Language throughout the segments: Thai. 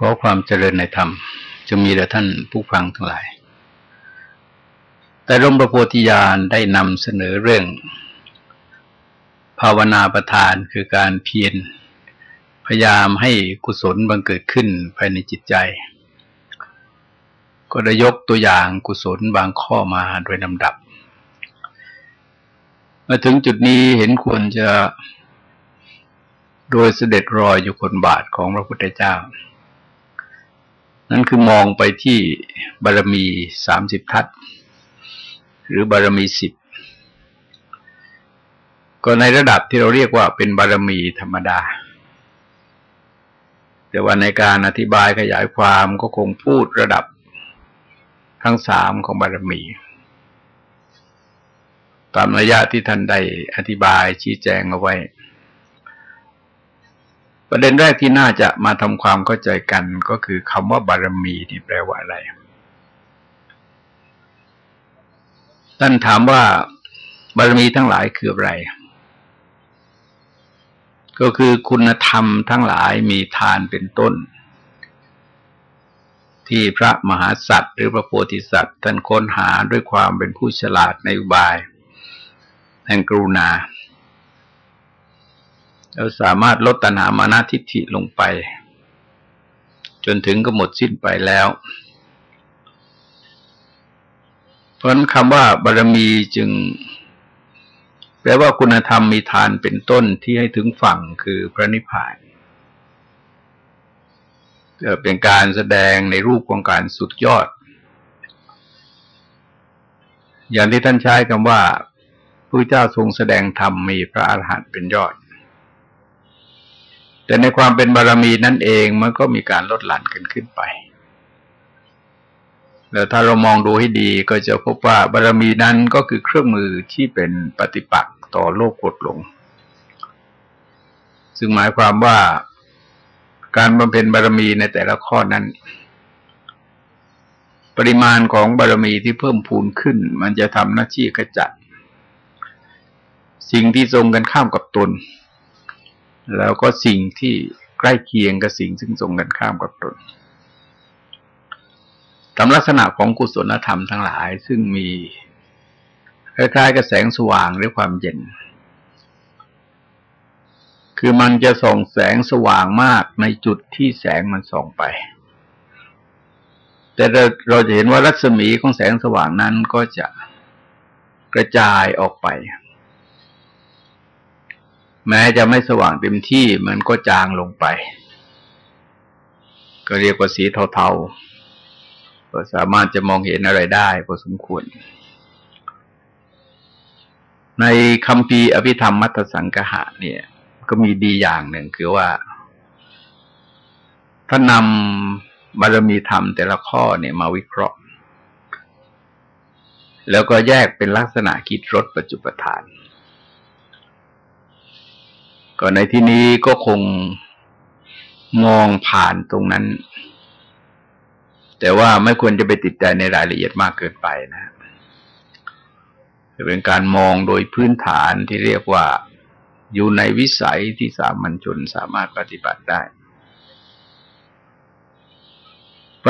ขอความเจริญในธรรมจะมีแด่ท่านผู้ฟังทั้งหลาย แต่ร่มประโพธิญาณได้นำเสนอเรื่อง ภาวนาประทานคือการเพียรพยายามให้กุศลบังเกิดขึ้นภายในจิตใจ ก็ได้ยกตัวอย่างกุศลบางข้อมาโดยลำดับ มาถึงจุดนี้เห็นควรจะโดยเสด็จรอยอยู่คนบาทของพระพุทธเจ้า นั่นคือมองไปที่บารมีสามสิบทัศหรือบารมีสิบก็ในระดับที่เราเรียกว่าเป็นบารมีธรรมดา แต่ว่าในการอธิบายขยายความก็คงพูดระดับทั้งสามของบารมี ตามระยะที่ท่านได้อธิบายชี้แจงเอาไว้ ประเด็นแรกที่น่าจะมาทำความเข้าใจกันก็คือคำว่าบารมีนี่แปลว่าอะไร ท่านถามว่าบารมีทั้งหลายคืออะไร ก็คือคุณธรรมทั้งหลายมีทานเป็นต้น ที่พระมหาสัตว์หรือพระโพธิสัตว์ท่านค้นหาด้วยความเป็นผู้ฉลาดในอุบาย แห่งกรุณา เราสามารถลดตัณหามานาทิฏฐิลงไป จนถึงก็หมดสิ้นไปแล้ว เพราะนั้นคำว่าบารมีจึง แปลว่าคุณธรรมมีทานเป็นต้นที่ให้ถึงฝั่งคือพระนิพพานเป็นการแสดงในรูปของการสุดยอด อย่างที่ท่านใช้คำว่าพระเจ้าทรงแสดงธรรมมีพระอาหารหันต์เป็นยอด แต่ในความเป็นบารมีนั่นเองมันก็มีการลดหลั่นกันขึ้นไป แล้วถ้าเรามองดูให้ดีก็จะพบว่าบารมีนั้นก็คือเครื่องมือที่เป็นปฏิปักษ์ต่อโลกกดลง ซึ่งหมายความว่าการบำเพ็ญบารมีในแต่ละข้อนั้น ปริมาณของบารมีที่เพิ่มพูนขึ้น มันจะทำหน้าที่กระจัด สิ่งที่ทรงกันข้ามกับตน แล้วก็สิ่งที่ใกล้เคียงกับสิ่งซึ่งตรงกันข้ามกับตนตามลักษณะของกุศลธรรมทั้งหลาย ซึ่งมีคล้ายๆกับแสงสว่างหรือความเย็น คือมันจะส่องแสงสว่างมากในจุดที่แสงมันส่องไป แต่เราจะเห็นว่ารัศมีของแสงสว่างนั้นก็จะกระจายออกไป แม้จะไม่สว่างเต็มที่มันก็จางลงไป ก็เรียกว่าสีเทาๆก็สามารถจะมองเห็นอะไรได้พอสมควร ในคำพีอภิธรรมมัตสังกหะเนี่ย ก็มีดีอย่างหนึ่งคือว่าถ้านำบารมีธรรมแต่ละข้อเนี่ยมาวิเคราะห์ แล้วก็แยกเป็นลักษณะกิจรสปัจจุปทาน ก็ในที่นี้ก็คงมองผ่านตรงนั้น แต่ว่าไม่ควรจะไปติดใจในรายละเอียดมากเกินไปนะจะเป็นการมองโดยพื้นฐานที่เรียกว่าอยู่ในวิสัยที่สามัญชนสามารถปฏิบัติได้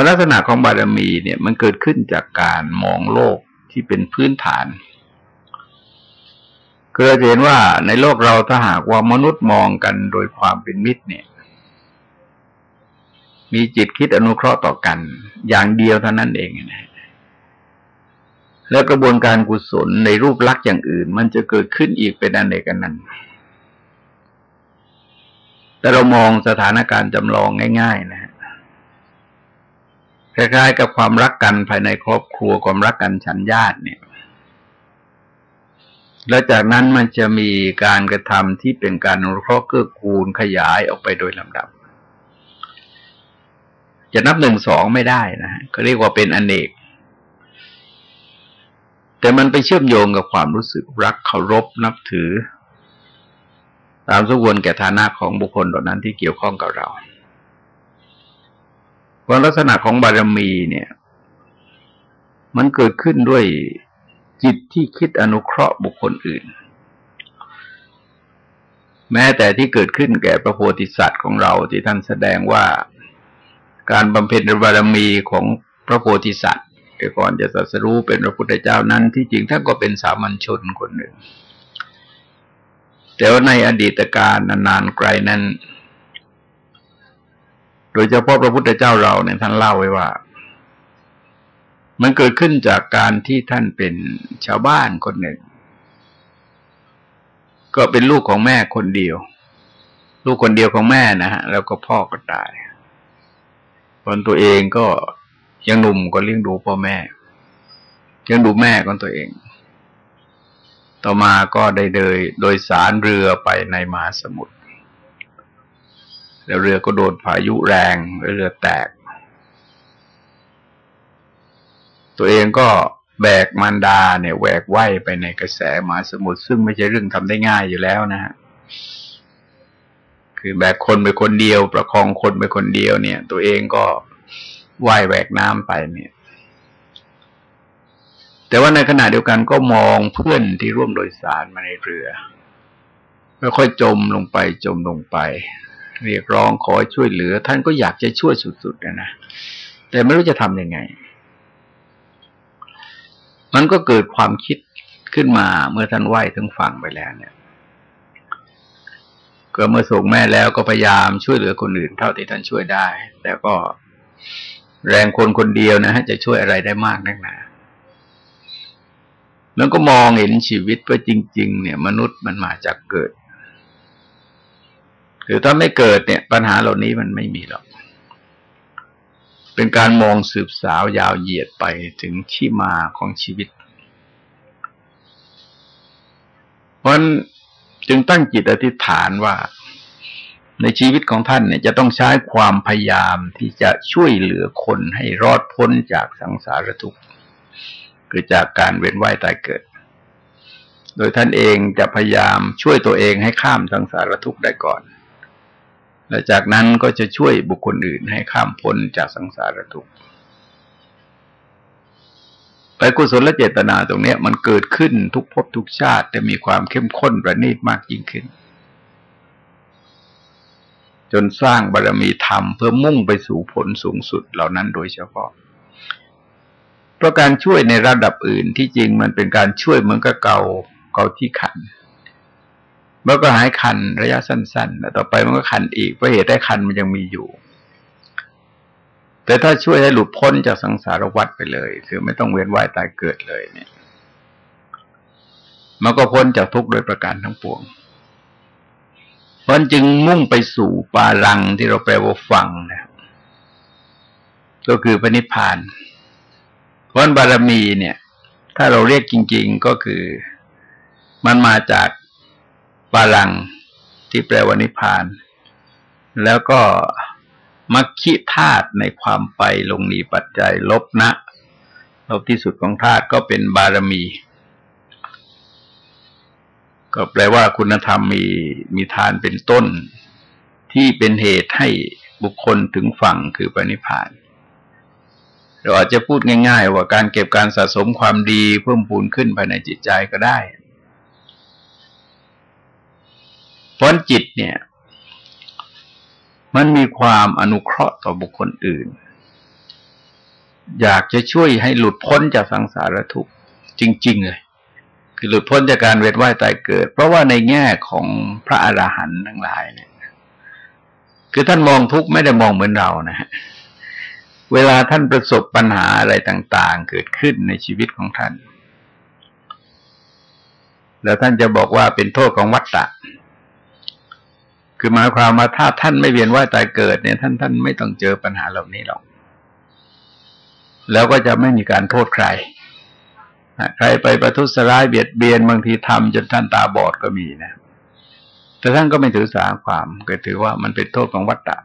ลักษณะของบารมีเนี่ยมันเกิดขึ้นจากการมองโลกที่เป็นพื้นฐาน คือเราเห็นว่าในโลกเราถ้าหากว่ามนุษย์มองกันโดยความเป็นมิตรเนี่ย มีจิตคิดอนุเคราะห์ต่อกัน อย่างเดียวเท่านั้นเองนะแล้วกระบวนการกุศลในรูปลักษณ์อย่างอื่น มันจะเกิดขึ้นอีกเป็นอันเดกันนั้น แต่เรามองสถานการณ์จำลองง่าย ๆ นะคล้ายๆกับความรักกันภายในครอบครัวความรักกันฉันญาติเนี่ย แล้วจากนั้นมันจะมีการกระทำที่เป็นการนุเคราะห์เกื้อกูลขยายออกไปโดยลำดับ จะนับหนึ่งสองไม่ได้นะก็เรียกว่าเป็นอนเนก แต่มันไปเชื่อมโยงกับความรู้สึกรักเคารพนับถือ ตามสมควรแก่ฐานะของบุคคลเหล่านั้นที่เกี่ยวข้องกับเราความลักษณะของบารมีเนี่ย มันเกิดขึ้นด้วย จิตที่คิดอนุเคราะห์บุคคลอื่น แม้แต่ที่เกิดขึ้นแก่พระโพธิสัตว์ของเราที่ท่านแสดงว่าการบำเพ็ญบารมีของพระโพธิสัตว์ก่อนจะตรัสรู้เป็นพระพุทธเจ้านั้นที่จริงท่านก็เป็นสามัญชนคนหนึ่ง แต่ว่าในอดีตการนานๆไกลนั้น โดยเฉพาะพระพุทธเจ้าเราเนี่ยท่านเล่าไว้ว่า มันเกิดขึ้นจากการที่ท่านเป็นชาวบ้านคนหนึ่ง ก็เป็นลูกของแม่คนเดียว ลูกคนเดียวของแม่นะฮะ แล้วก็พ่อก็ตายคนตัวเองก็ยังหนุ่มก็เลี้ยงดูพ่อแม่เลี้ยงดูแม่ของตัวเอง ต่อมาก็ได้เดยโดยสารเรือไปในมหาสมุทรแล้วเรือก็โดนพายุแรงเรือแตก ตัวเองก็แบกมารดาเนี่ยแหวกว่ายไปในกระแสมหาสมุทรซึ่งไม่ใช่เรื่องทำได้ง่ายอยู่แล้วนะฮะคือแบกคนไปคนเดียว ประคองคนไปคนเดียวเนี่ย ตัวเองก็ว่ายแหวกน้ำไปเนี่ย แต่ว่าในขณะเดียวกันก็มองเพื่อนที่ร่วมโดยสารมาในเรือค่อยๆจมลงไปจมลงไป เรียกร้องขอช่วยเหลือ ท่านก็อยากจะช่วยสุดๆนะนะแต่ไม่รู้จะทำยังไง มันก็เกิดความคิดขึ้นมาเมื่อท่านไหว้ถึงฝั่งไปแล้วเนี่ย ก็เมื่อส่งแม่แล้วก็พยายามช่วยเหลือคนอื่นเท่าที่ท่านช่วยได้ แต่ก็แรงคนคนเดียวนะฮะจะช่วยอะไรได้มากนักหนาแล้วก็มองเห็นชีวิตว่าจริง ๆ เนี่ย มนุษย์มันมาจากเกิด คือถ้าไม่เกิดเนี่ย ปัญหาเหล่านี้มันไม่มีหรอก เป็นการมองสืบสาวยาวเหยียดไปถึงที่มาของชีวิต เพราะจึงตั้งจิตอธิษฐานว่าในชีวิตของท่านเนี่ยจะต้องใช้ความพยายามที่จะช่วยเหลือคนให้รอดพ้นจากสังสารทุกข์คือจากการเวียนว่ายตายเกิด โดยท่านเองจะพยายามช่วยตัวเองให้ข้ามสังสารทุกข์ได้ก่อน และจากนั้นก็จะช่วยบุคคลอื่นให้ข้ามพ้นจากสังสารทุกข์ไปกุศลเจตนาตรงนี้มันเกิดขึ้นทุกภพทุกชาติแต่มีความเข้มข้นประณีตมากยิ่งขึ้น จนสร้างบารรมีธรรมเพื่อมุ่งไปสู่ผลสูงสุดเหล่านั้นโดยเฉพาะ เพราะการช่วยในระดับอื่นที่จริงมันเป็นการช่วยเหมือนกับเกาเกาที่ขันเมื่อก็หายคันระยะสั้นๆแล้วต่อไปมันก็คันอีกเพราะเหตุได้คันมันยังมีอยู่ แต่ถ้าช่วยให้หลุดพ้นจากสังสารวัฏไปเลย คือไม่ต้องเวียนว่ายตายเกิดเลยเนี่ย มันก็พ้นจากทุกข์โดยประการทั้งปวงมันจึงมุ่งไปสู่ปาลังที่เราแปลว่าฟังนะก็คือพระนิพพานเพราะบารมีเนี่ย ถ้าเราเรียกจริง ๆก็คือ มันมาจาก ปาลังที่แปลว่านิพพาน แล้วก็มัคคิธาตุในความไปลงนีปัจจัย ลบนะ ลบที่สุดของธาตุก็เป็นบารมี ก็แปลว่าคุณธรรมมีมีทานเป็นต้น ที่เป็นเหตุให้บุคคลถึงฝั่งคือปณิพาน เราอาจจะพูดง่าย ๆ ว่าการเก็บการสะสมความดีเพิ่มพูนขึ้นภายในจิตใจก็ได้ เพราะจิตเนี่ย มันมีความอนุเคราะห์ต่อบุคคลอื่น อยากจะช่วยให้หลุดพ้นจากสังสารทุกข์จริง ๆ เลย คือหลุดพ้นจากการเวียนว่ายตายเกิด เพราะว่าในแง่ของพระอราหันต์ทั้งหลายเนี่ย คือท่านมองทุกข์ไม่ได้มองเหมือนเรานะฮะเวลาท่านประสบปัญหาอะไรต่าง ๆ เกิดขึ้นในชีวิตของท่าน แล้วท่านจะบอกว่าเป็นโทษของวัฏฏะ คือหมายความว่าถ้าท่านไม่เวียนว่ายตายเกิดเนี่ย ท่านท่านไม่ต้องเจอปัญหาเหล่านี้หรอก แล้วก็จะไม่มีการโทษใคร ใครไปประทุษร้ายเบียดเบียนบางทีทำจนท่านตาบอดก็มีนะ แต่ท่านก็ไม่ถือสาความก็ถือว่ามันเป็นโทษของวัฏฏะ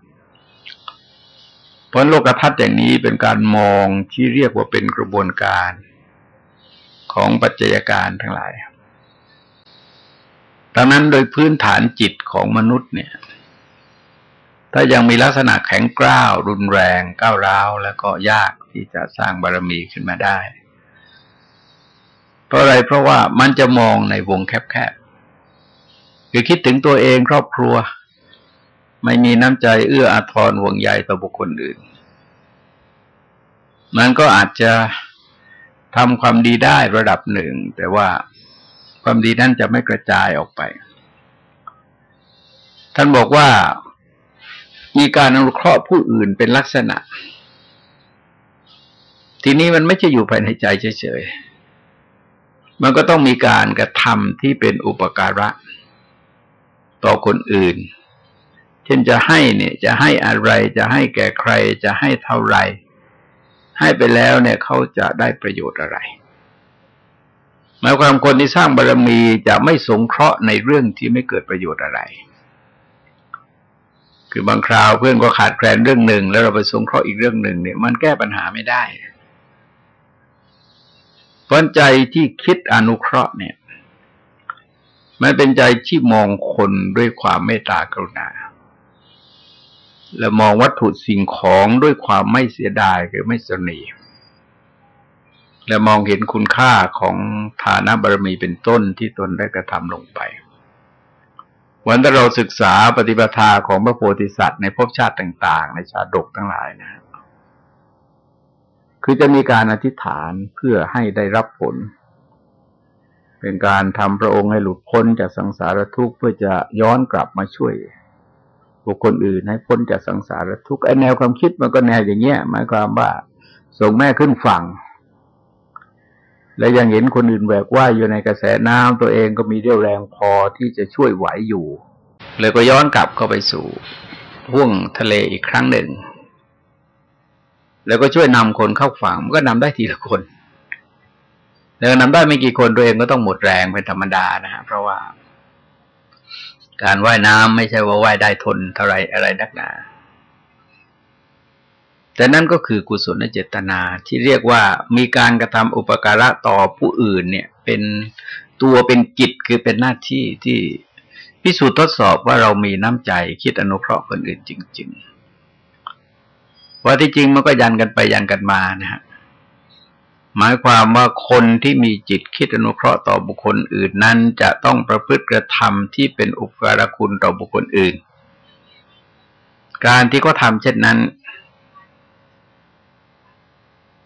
เพราะโลกทัศน์อย่างนี้เป็นการมองที่เรียกว่าเป็นกระบวนการของปัจจัยการทั้งหลาย ดังนั้นโดยพื้นฐานจิตของมนุษย์เนี่ย ถ้ายังมีลักษณะแข็งกร้าว รุนแรงก้าวร้าว แล้วก็ยากที่จะสร้างบารมีขึ้นมาได้ เพราะอะไรเพราะว่ามันจะมองในวงแคบๆคือคิดถึงตัวเองครอบครัว ไม่มีน้ำใจเอื้ออาทรห่วงใยต่อบุคคลอื่น มันก็อาจจะทำความดีได้ระดับหนึ่ง แต่ว่า ความดีนั้นจะไม่กระจายออกไป ท่านบอกว่ามีการอนุเคราะห์ผู้อื่นเป็นลักษณะ ทีนี้มันไม่ใช่อยู่ภายในใจเฉยๆ มันก็ต้องมีการกระทำที่เป็นอุปการะ ต่อคนอื่น เช่นจะให้เนี่ยจะให้อะไรจะให้แก่ใครจะให้เท่าไรให้ไปแล้วเนี่ยเขาจะได้ประโยชน์อะไร หมายความคนที่สร้างบารรมีจะไม่สงเคราะห์ในเรื่องที่ไม่เกิดประโยชน์อะไร คือบางคราวเพื่อนก็ขาดแคลนเรื่องหนึ่ง แล้วเราไปสงเคราะห์อีกเรื่องหนึ่งเนี่ยมันแก้ปัญหาไม่ได้เพราะใจที่คิดอนุเคราะห์เนี่ย มันเป็นใจที่มองคนด้วยความเมตตากรุณา และมองวัตถุสิ่งของด้วยความไม่เสียดายคือไม่สนี และมองเห็นคุณค่าของฐานะบารมีเป็นต้นที่ตนได้กระทำลงไป วันที่เราศึกษาปฏิปทาของพระโพธิสัตว์ในภพชาติต่าง ๆ ในชาดกทั้งหลายนะ คือจะมีการอธิษฐานเพื่อให้ได้รับผล เป็นการทำพระองค์ให้หลุดพ้นจากสังสารทุกข์เพื่อจะย้อนกลับมาช่วยบุคคลอื่นให้พ้นจากสังสารทุกข์ไอแนวความคิดมันก็แนวอย่างเงี้ยหมายความว่าส่งแม่ขึ้นฝั่ง และยังเห็นคนอื่นแบกว่ายอยู่ในกระแสน้ำตัวเองก็มีเรี่ยวแรงพอที่จะช่วยไหวอยู่ เลยก็ย้อนกลับเข้าไปสู่ห่วงทะเลอีกครั้งหนึ่ง แล้วก็ช่วยนำคนเข้าฝั่งมันก็นำได้ทีละคนแล้วนำได้ไม่กี่คนตัวเองก็ต้องหมดแรงเป็นธรรมดานะฮะเพราะว่า การว่ายน้ำไม่ใช่ว่าว่ายได้ทนเท่าไรอะไรนักหนา แต่นั่นก็คือกุศลเจตนาที่เรียกว่ามีการกระทำอุปการะต่อผู้อื่นเนี่ยเป็นตัวเป็นกิจคือเป็นหน้าที่ที่พิสูจน์ทดสอบว่าเรามีน้ำใจคิดอนุเคราะห์คนอื่นจริง ๆ ว่าที่จริงมันก็ยันกันไปยันกันมานะฮะหมายความว่าคนที่มีจิตคิดอนุเคราะห์ต่อบุคคลอื่นนั้น จะต้องประพฤติกระทำที่เป็นอุปการคุณต่อบุคคลอื่น การที่เขาทาเช่นนั้น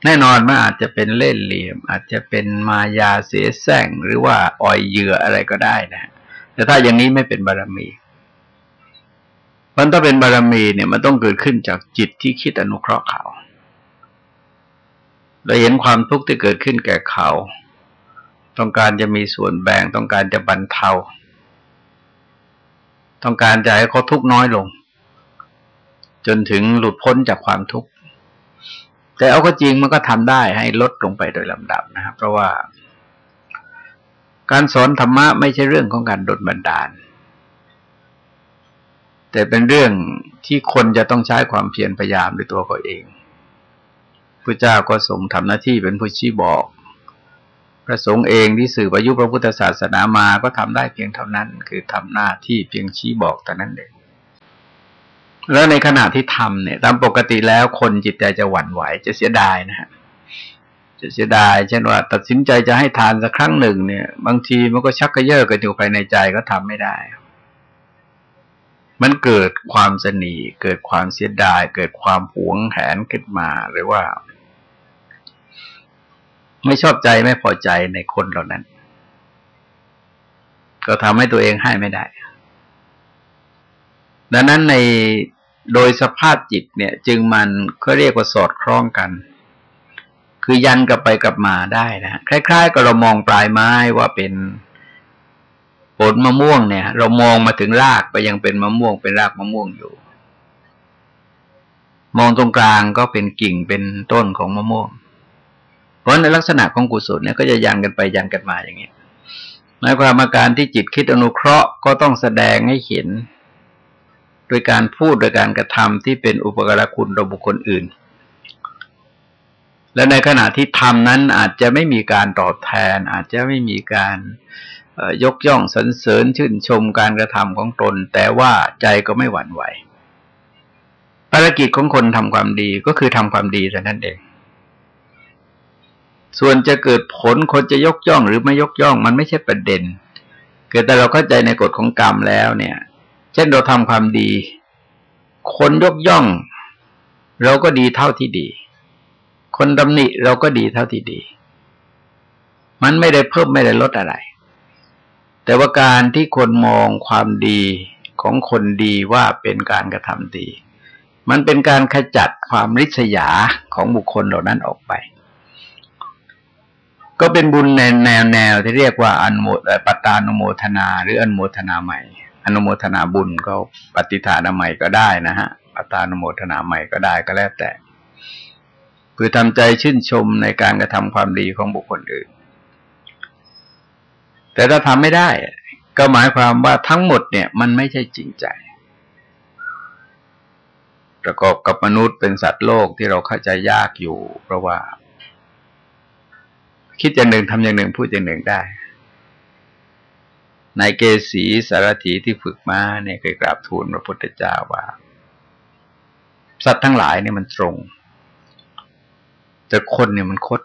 แน่นอนมันอาจจะเป็นเล่นเหลี่ยม อาจจะเป็นมายาเสียแซงหรือว่าอ่อยเหยื่ออะไรก็ได้นะ แต่ถ้าอย่างนี้ไม่เป็นบารมี มันต้องเป็นบารมีเนี่ยมันต้องเกิดขึ้นจากจิตที่คิดอนุเคราะห์เขาเราเห็นความทุกข์ที่เกิดขึ้นแก่เขา ต้องการจะมีส่วนแบ่ง ต้องการจะบรรเทา ต้องการจะให้เขาทุกข์น้อยลง จนถึงหลุดพ้นจากความทุกข์ แต่เอาก็จริงมันก็ทำได้ให้ลดลงไปโดยลำดับนะครับ เพราะว่า การสอนธรรมะไม่ใช่เรื่องของการดลบันดาล แต่เป็นเรื่องที่คนจะต้องใช้ความเพียรพยายามด้วยตัวเขาเองพระเจ้าก็ทรงทำหน้าที่เป็นผู้ชี้บอก พระสงฆ์เองที่สื่อประยุพระพุทธศาสนามาก็ทำได้เพียงเท่านั้น คือทำหน้าที่เพียงชี้บอกแต่นั้นเอง แล้วในขณะที่ทำเนี่ย ตามปกติแล้วคนจิตใจจะหวั่นไหว จะเสียดายนะฮะจะเสียดาย เช่นว่า ตัดสินใจจะให้ทานสักครั้งหนึ่งเนี่ย บางทีมันก็ชักกระเยาะกันอยู่ภายในใจก็ทำไม่ได้ มันเกิดความสนีเกิดความเสียดาย เกิดความหวงแหนขึ้นมาหรือว่า ไม่ชอบใจไม่พอใจในคนเหล่านั้น ก็ทำให้ตัวเองให้ไม่ได้ ดังนั้นใน โดยสภาพจิตเนี่ย จึงมันก็เรียกว่าสอดคล้องกัน คือยันกลับไปกลับมาได้นะคล้าย ๆกับเรามองปลายไม้ว่าเป็นผลมะม่วงเนี่ย เรามองมาถึงรากไปยังเป็นมะม่วงเป็นรากมะม่วงอยู่ มองตรงกลางก็เป็นกิ่งเป็นต้นของมะม่วง เพราะในลักษณะของกุศลเนี่ยก็จะยันกันไปยันกันมาอย่างนี้หมายความอาการที่จิตคิดอนุเคราะห์ก็ต้องแสดงให้เห็น โดยการพูดโดยการกระทำที่เป็นอุปการะคุณต่อบุคคลอื่น และในขณะที่ทำนั้นอาจจะไม่มีการตอบแทน อาจจะไม่มีการยกย่องสรรเสริญชื่นชมการกระทำของตน แต่ว่าใจก็ไม่หวั่นไหวภารกิจของคนทำความดีก็คือทำความดีแต่นั้นเอง ส่วนจะเกิดผลคนจะยกย่องหรือไม่ยกย่อง มันไม่ใช่ประเด็นเกิดแต่เราเข้าใจในกฎของกรรมแล้วเนี่ย ช่นเราทำความดี คนยกย่อง เราก็ดีเท่าที่ดี คนตำหนิเราก็ดีเท่าที่ดี มันไม่ได้เพิ่มไม่ได้ลดอะไร แต่ว่าการที่คนมองความดีของคนดีว่าเป็นการกระทำดี มันเป็นการขจัดความริษยาของบุคคลเหล่านั้นออกไป ก็เป็นบุญในแนวแนวที่เรียกว่าอนโมปตานุโมทนา หรืออนโมทนาใหม่ อนุโมทนาบุญก็ปฏิฐานใหม่ก็ได้นะฮะปตานุโมทนาใหม่ก็ได้ก็แล้วแต่คือทำใจชื่นชมในการกระทำความดีของบุคคลอื่น แต่ถ้าทำไม่ได้ ก็หมายความว่าทั้งหมดเนี่ยมันไม่ใช่จริงใจ ประกอบกับมนุษย์เป็นสัตว์โลกที่เราเข้าใจยากอยู่ เพราะว่า คิดอย่างหนึ่งทำอย่างหนึ่งพูดอย่างหนึ่งได้ นายเกษีสารถีที่ฝึกมาเนี่ยเคยกราบทูลพระพุทธเจ้าว่า สัตว์ทั้งหลายเนี่ยมันตรง แต่คนเนี่ยมันคด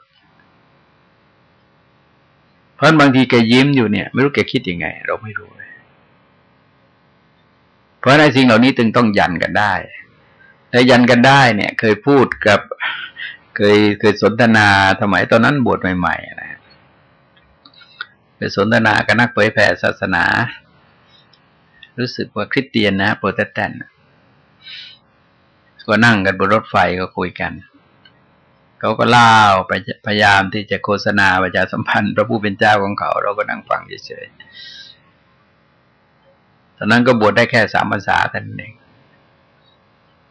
เพราะบางทีแกยิ้มอยู่เนี่ย ไม่รู้แกคิดยังไง เราไม่รู้เลยเพราะในสิ่งเหล่านี้ตึงต้องยันกันได้แต่ยันกันได้เนี่ย เคยพูดกับ เคยเคยสนทนาสมัยตอนนั้นบวชใหม่ๆนะ สนทนากับนักเผยแผ่ศาสนา รู้สึกว่าคริสเตียนนะโปรเตสแตนต์ก็นั่งกันบนรถไฟก็คุยกันเขาก็เล่าไปพยายามที่จะโฆษณาประชาสัมพันธ์ พระผู้เป็นเจ้าของเขา เราก็นั่งฟังเฉยๆตอนนั้นก็บวชได้แค่สามภาษาท่านเอง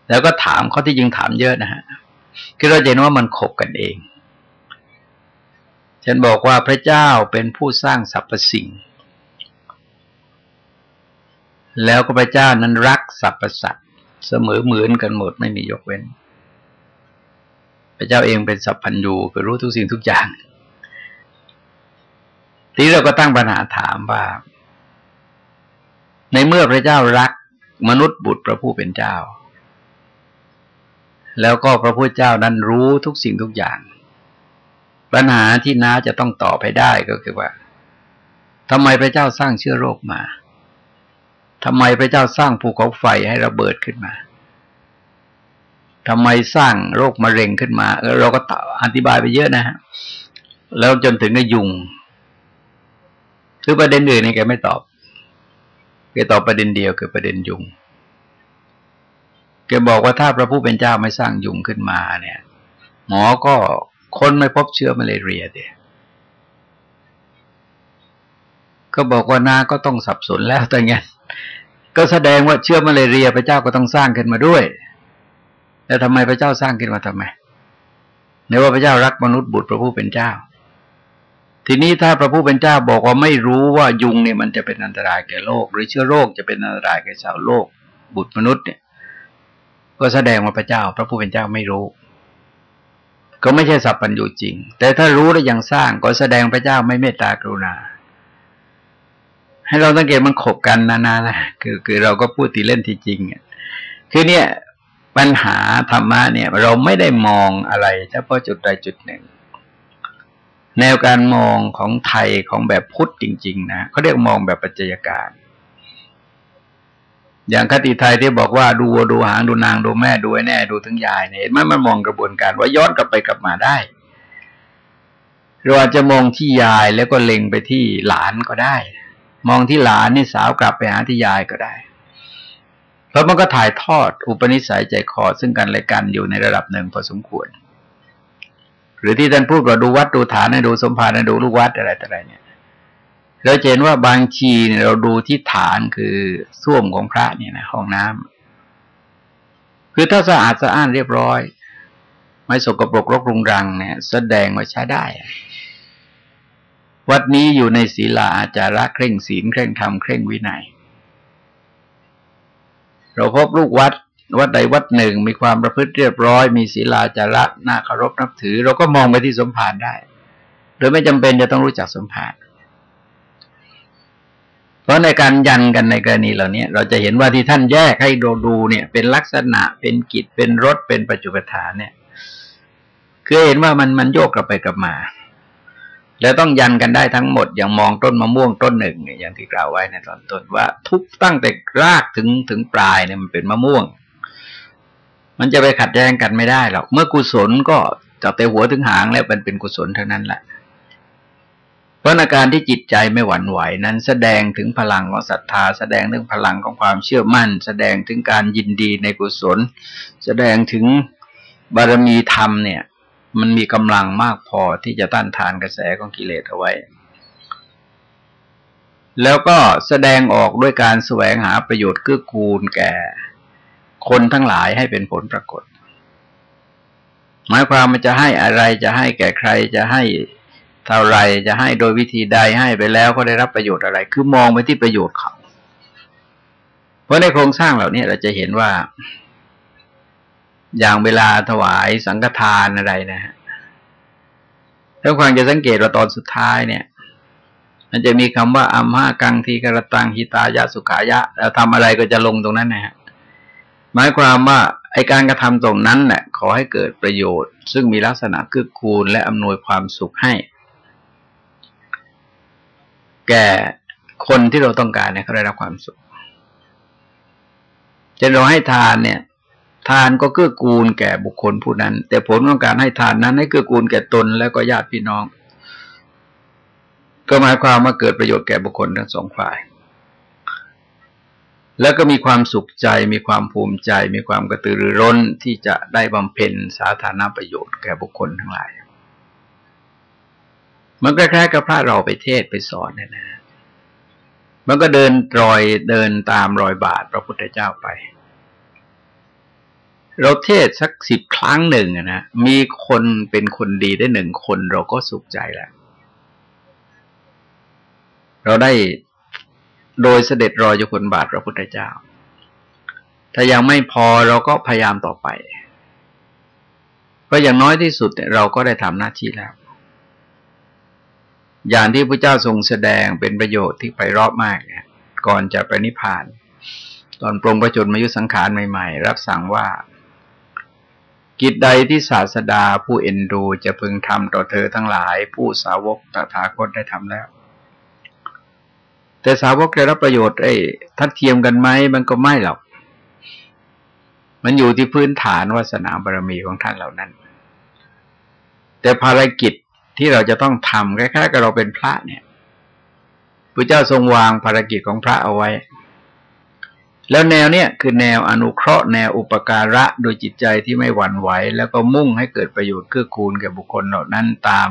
แล้วก็ถามเขาที่จริงถามเยอะนะฮะคือเราเห็นว่ามันขบกันเอง ฉันบอกว่าพระเจ้าเป็นผู้สร้างสรรพสิ่ง แล้วก็พระเจ้านั้นรักสรรพสัตว์เสมอเหมือนกันหมดไม่มียกเว้น พระเจ้าเองเป็นสัพพัญญูคือรู้ทุกสิ่งทุกอย่าง ทีเราก็ตั้งปัญหาถามว่า ในเมื่อพระเจ้ารักมนุษย์บุตรพระผู้เป็นเจ้า แล้วก็พระพุทธเจ้านั้นรู้ทุกสิ่งทุกอย่าง ปัญหาที่น้าจะต้องตอบไปได้ก็คือว่าทำไมพระเจ้าสร้างเชื้อโรคมาทำไมพระเจ้าสร้างภูเขาไฟให้ระเบิดขึ้นมาทำไมสร้างโรคมะเร็งขึ้นมาเออเราก็อธิบายไปเยอะนะฮะแล้วจนถึงก็ยุงคือประเด็นอื่นนี่แกไม่ตอบแกตอบประเด็นเดียวคือประเด็นยุงแกบอกว่าถ้าพระผู้เป็นเจ้าไม่สร้างยุงขึ้นมาเนี่ย หมอก็ คนไม่พบเชื้อมาเลเรียเดียก็บอกว่านาก็ต้องสับสนแล้วแต่ไงก็แสดงว่าเชื้อมาเลเรียพระเจ้าก็ต้องสร้างขึ้นมาด้วย แล้วทำไมพระเจ้าสร้างขึ้นมาทำไมในว่าพระเจ้ารักมนุษย์บุตรพระผู้เป็นเจ้า ทีนี้ถ้าพระผู้เป็นเจ้าบอกว่าไม่รู้ว่ายุงเนี่ยมันจะเป็นอันตรายแก่โลก หรือเชื้อโรคจะเป็นอันตรายแก่ชาวโลก บุตรมนุษย์เนี่ย ก็แสดงว่าพระเจ้า พระผู้เป็นเจ้าไม่รู้ ก็ไม่ใช่สัพพัญญูจริง แต่ถ้ารู้แล้วยังสร้างก็แสดงพระเจ้าไม่เมตตากรุณา ให้เราสังเกตมันขบกันนานานะคือคือเราก็พูดตีเล่นที่จริงคือเนี่ยปัญหาธรรมะเนี่ย เราไม่ได้มองอะไรเฉพาะจุดใดจุดหนึ่ง แนวการมองของไทยของแบบพุทธจริง ๆ นะเขาเรียกมองแบบปัจจัยการ อย่างคติไทยที่บอกว่าดูดูหางดูนางดูแม่ดูแน่ ดูถึงยายเนี่ยมันมันมองกระบวนการว่าย้อนกลับไปกลับมาได้เราอาจจะมองที่ยายแล้วก็เล็งไปที่หลานก็ได้ มองที่หลานนี่สาวกลับไปหาที่ยายก็ได้ เพราะมันก็ถ่ายทอดอุปนิสัยใจคอซึ่งกันและกันอยู่ในระดับหนึ่งพอสมควร หรือที่ท่านพูดว่าดูวัดดูฐานให้ดูสมภารให้ดูลูกวัดอะไรต่ออะไรเนี่ย เราเห็นว่าบางทีเนี่ยเราดูที่ฐานคือส้วมของพระเนี่ยนะห้องน้ำคือถ้าสะอาดสะอ้านเรียบร้อย ไม่สกปรกรกรุงรังเนี่ย แสดงว่าใช้ได้ วัดนี้อยู่ในศีลาอาจาระเคร่งศีลเคร่งธรรมเคร่งวินัย เราพบลูกวัดวัดใดวัดหนึ่งมีความประพฤติเรียบร้อย มีศีลาจาระน่าเคารพนับถือ เราก็มองไปที่สมภารได้ โดยไม่จำเป็นจะต้องรู้จักสมภาร เพราะในการยันกันในกรณีเหล่านี้เราจะเห็นว่าที่ท่านแยกให้ดูดูเนี่ย เป็นลักษณะเป็นกิจเป็นรถเป็นปัจจุบันเนี่ยคือเห็นว่ามันมันโยกกลับไปกลับมา แล้วต้องยันกันได้ทั้งหมด อย่างมองต้นมะม่วงต้นหนึ่งอย่างที่กล่าวไว้ในตอนต้นว่า ทุกตั้งแต่รากถึงถึงปลายเนี่ยมันเป็นมะม่วง มันจะไปขัดแย้งกันไม่ได้หรอกเมื่อกุศลก็จากแต่หัวถึงหางแล้วมันเป็นกุศลทั้งนั้นแหละ เพราะอาการที่จิตใจไม่หวั่นไหวนั้นแสดงถึงพลังของศรัทธา แสดงถึงพลังของความเชื่อมั่น แสดงถึงการยินดีในกุศล แสดงถึงบารมีธรรมเนี่ย มันมีกำลังมากพอที่จะต้านทานกระแสของกิเลสเอาไว้ แล้วก็แสดงออกด้วยการแสวงหาประโยชน์เกื้อกูลแก่ คนทั้งหลายให้เป็นผลปรากฏ หมายความมันจะให้อะไรจะให้แก่ใครจะให้ เท่าไรจะให้โดยวิธีใดให้ไปแล้วก็ได้รับประโยชน์อะไร คือมองไปที่ประโยชน์เขา เพราะในโครงสร้างเหล่านี้เราจะเห็นว่า อย่างเวลาถวายสังฆทานอะไรนะฮะถ้าความจะสังเกตว่าตอนสุดท้ายเนี่ยมันจะมีคำว่าอัมหากังทีกระตังหิตายะสุขายะแล้วทำอะไรก็จะลงตรงนั้นนะฮะหมายความว่าไอการกระทำตรงนั้นแหละขอให้เกิดประโยชน์ ซึ่งมีลักษณะเกื้อกูลและอำนวยความสุขให้ แก่คนที่เราต้องการเนี่ยเขาได้รับความสุขจะเราให้ทานเนี่ย ทานก็เกื้อกูลแก่บุคคลผู้นั้น แต่ผลของการให้ทานนั้น ให้เกื้อกูลแก่ตนแล้วก็ญาติพี่น้อง ก็หมายความว่าเกิดประโยชน์แก่บุคคลทั้งสองฝ่าย แล้วก็มีความสุขใจ มีความภูมิใจ มีความกระตือรือร้นที่จะได้บำเพ็ญสาธารณประโยชน์แก่บุคคลทั้งหลาย มันคล้ายๆกับพระเราไปเทศไปสอนนี่ยนะมันก็เดินรอยเดินตามรอยบาทพระพุทธเจ้าไป เราเทศสักสิบครั้งหนึ่งนะมีคนเป็นคนดีได้หนึ่งคนเราก็สุขใจแล้วเราได้โดยเสด็จรอยจุคนบาทพระพุทธเจ้า ถ้ายังไม่พอเราก็พยายามต่อไป เพราะอย่างน้อยที่สุดเราก็ได้ทำหน้าที่แล้ว อย่างที่พระเจ้าทรงแสดงเป็นประโยชน์ที่ไปรอบมากเนี่ยก่อนจะไปนิพพาน ตอนปรงประจนมายุสังขารใหม่ๆ รับสั่งว่า กิจใดที่ศาสดาผู้เอ็นดูจะพึงทำต่อเธอทั้งหลาย ผู้สาวกตถาคตได้ทำแล้ว แต่สาวกได้รับประโยชน์ไอ้ทัดเทียมกันไหมมันก็ไม่หรอก มันอยู่ที่พื้นฐานวาสนาบารมีของท่านเหล่านั้น แต่ภารกิจ ที่เราจะต้องทำคล้ายๆกับเราเป็นพระเนี่ยพระเจ้าทรงวางภารกิจของพระเอาไว้ แล้วแนวเนี้ยคือแนวอนุเคราะห์แนวอุปการะโดยจิตใจที่ไม่หวั่นไหว แล้วก็มุ่งให้เกิดประโยชน์เกื้อกูลแก่บุคคลเหล่านั้นตาม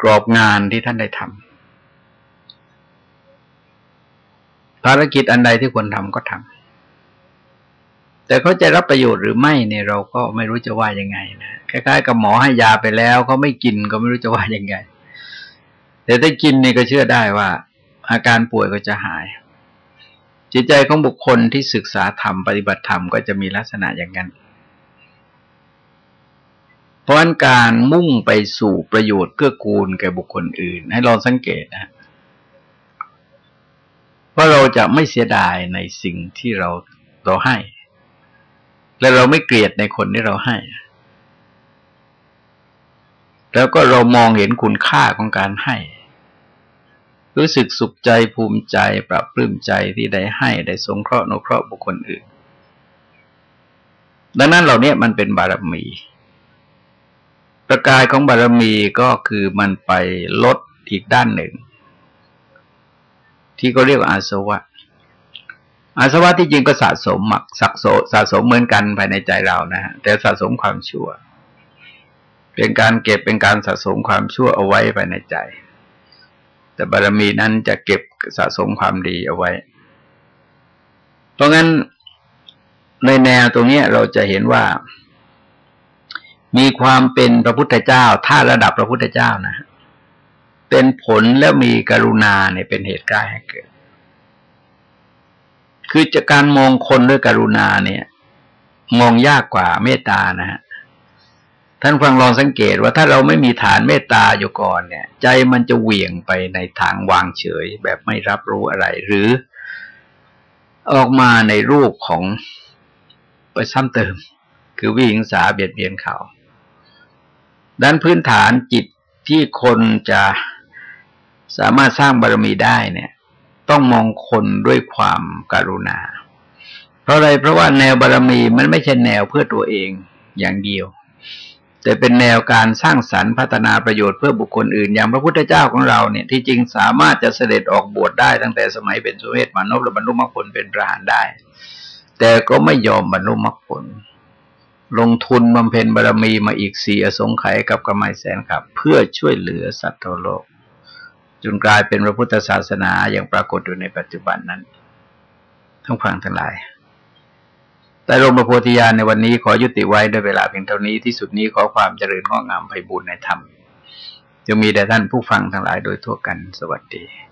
กรอบงานที่ท่านได้ทำภารกิจอันใดที่ควรทำก็ทำแต่เขาจะรับประโยชน์หรือไม่เนี่ยเราก็ไม่รู้จะว่ายังไงนะ คล้ายๆกับหมอให้ยาไปแล้วเขาไม่กินก็ไม่รู้จะว่ายังไง แต่ถ้ากินนี่ก็เชื่อได้ว่า อาการป่วยก็จะหาย จิตใจของบุคคลที่ศึกษาธรรมปฏิบัติธรรมก็จะมีลักษณะอย่างนั้น เพราะการมุ่งไปสู่ประโยชน์เกื้อกูลแก่บุคคลอื่น ให้ลองสังเกตนะเพราเราจะไม่เสียดายในสิ่งที่เราเราให้ และเราไม่เกลียดในคนที่เราให้ แล้วก็เรามองเห็นคุณค่าของการให้ รู้สึกสุขใจภูมิใจปรับปลื้มใจที่ได้ให้ได้สงเคราะห์นุเคราะห์บุคคลอื่น ดังนั้นเหล่านี้มันเป็นบารมี ประกายของบารมีก็คือมันไปลดอีกด้านหนึ่ง ที่ก็เรียกว่าอาสวะอาสวะที่จริงก็สะสมหมักสักโสสะสมเหมือนกันภายในใจเรานะฮะแต่สะสมความชั่ว เป็นการเก็บเป็นการสะสมความชั่วเอาไว้ภายในใจ แต่บารมีนั้นจะเก็บสะสมความดีเอาไว้ เพราะงั้นในแนวตรงนี้เราจะเห็นว่า มีความเป็นพระพุทธเจ้า ถ้าระดับพระพุทธเจ้านะ เป็นผลแล้วมีกรุณาเนี่ยเป็นเหตุการณ์ให้เกิด คือจะการมองคนด้วยกรุณาเนี่ย มองยากกว่าเมตตานะฮะ ท่านฟังลองสังเกตว่าถ้าเราไม่มีฐานเมตตาอยู่ก่อนเนี่ย ใจมันจะเหวี่ยงไปในทางวางเฉย แบบไม่รับรู้อะไร หรือ ออกมาในรูปของไปซ้ำเติม คือวิหิงสาเบียดเบียนเขาด้านพื้นฐานจิตที่คนจะสามารถสร้างบารมีได้เนี่ย ต้องมองคนด้วยความการุณา เพราะอะไรเพราะว่าแนวบารมีมันไม่ใช่แนวเพื่อตัวเองอย่างเดียว แต่เป็นแนวการสร้างสรรค์พัฒนาประโยชน์เพื่อบุคคลอื่น อย่างพระพุทธเจ้าของเราเนี่ยที่จริงสามารถจะเสด็จออกบวชได้ตั้งแต่สมัยเป็นสุเมธมานพและบรรลุมรรคผลเป็นพระหานได้ แต่ก็ไม่ยอมบรรลุมรรคผล ลงทุนบำเพ็ญบารมีมาอีกสี่อสงไขยกับกำไมแสนขับ เพื่อช่วยเหลือสัตว์โลก จนกลายเป็นพระพุทธศาสนาอย่างปรากฏอยู่ในปัจจุบันนั้นทั้งฟังทั้งหลาย แต่ลมประโพธิญาณในวันนี้ขอยุติไว้ด้วยเวลาเพียงเท่านี้ที่สุดนี้ขอความเจริญงอกงามไพบูรณ์ในธรรมจะมีแด่ท่านผู้ฟังทั้งหลายโดยทั่วกันสวัสดี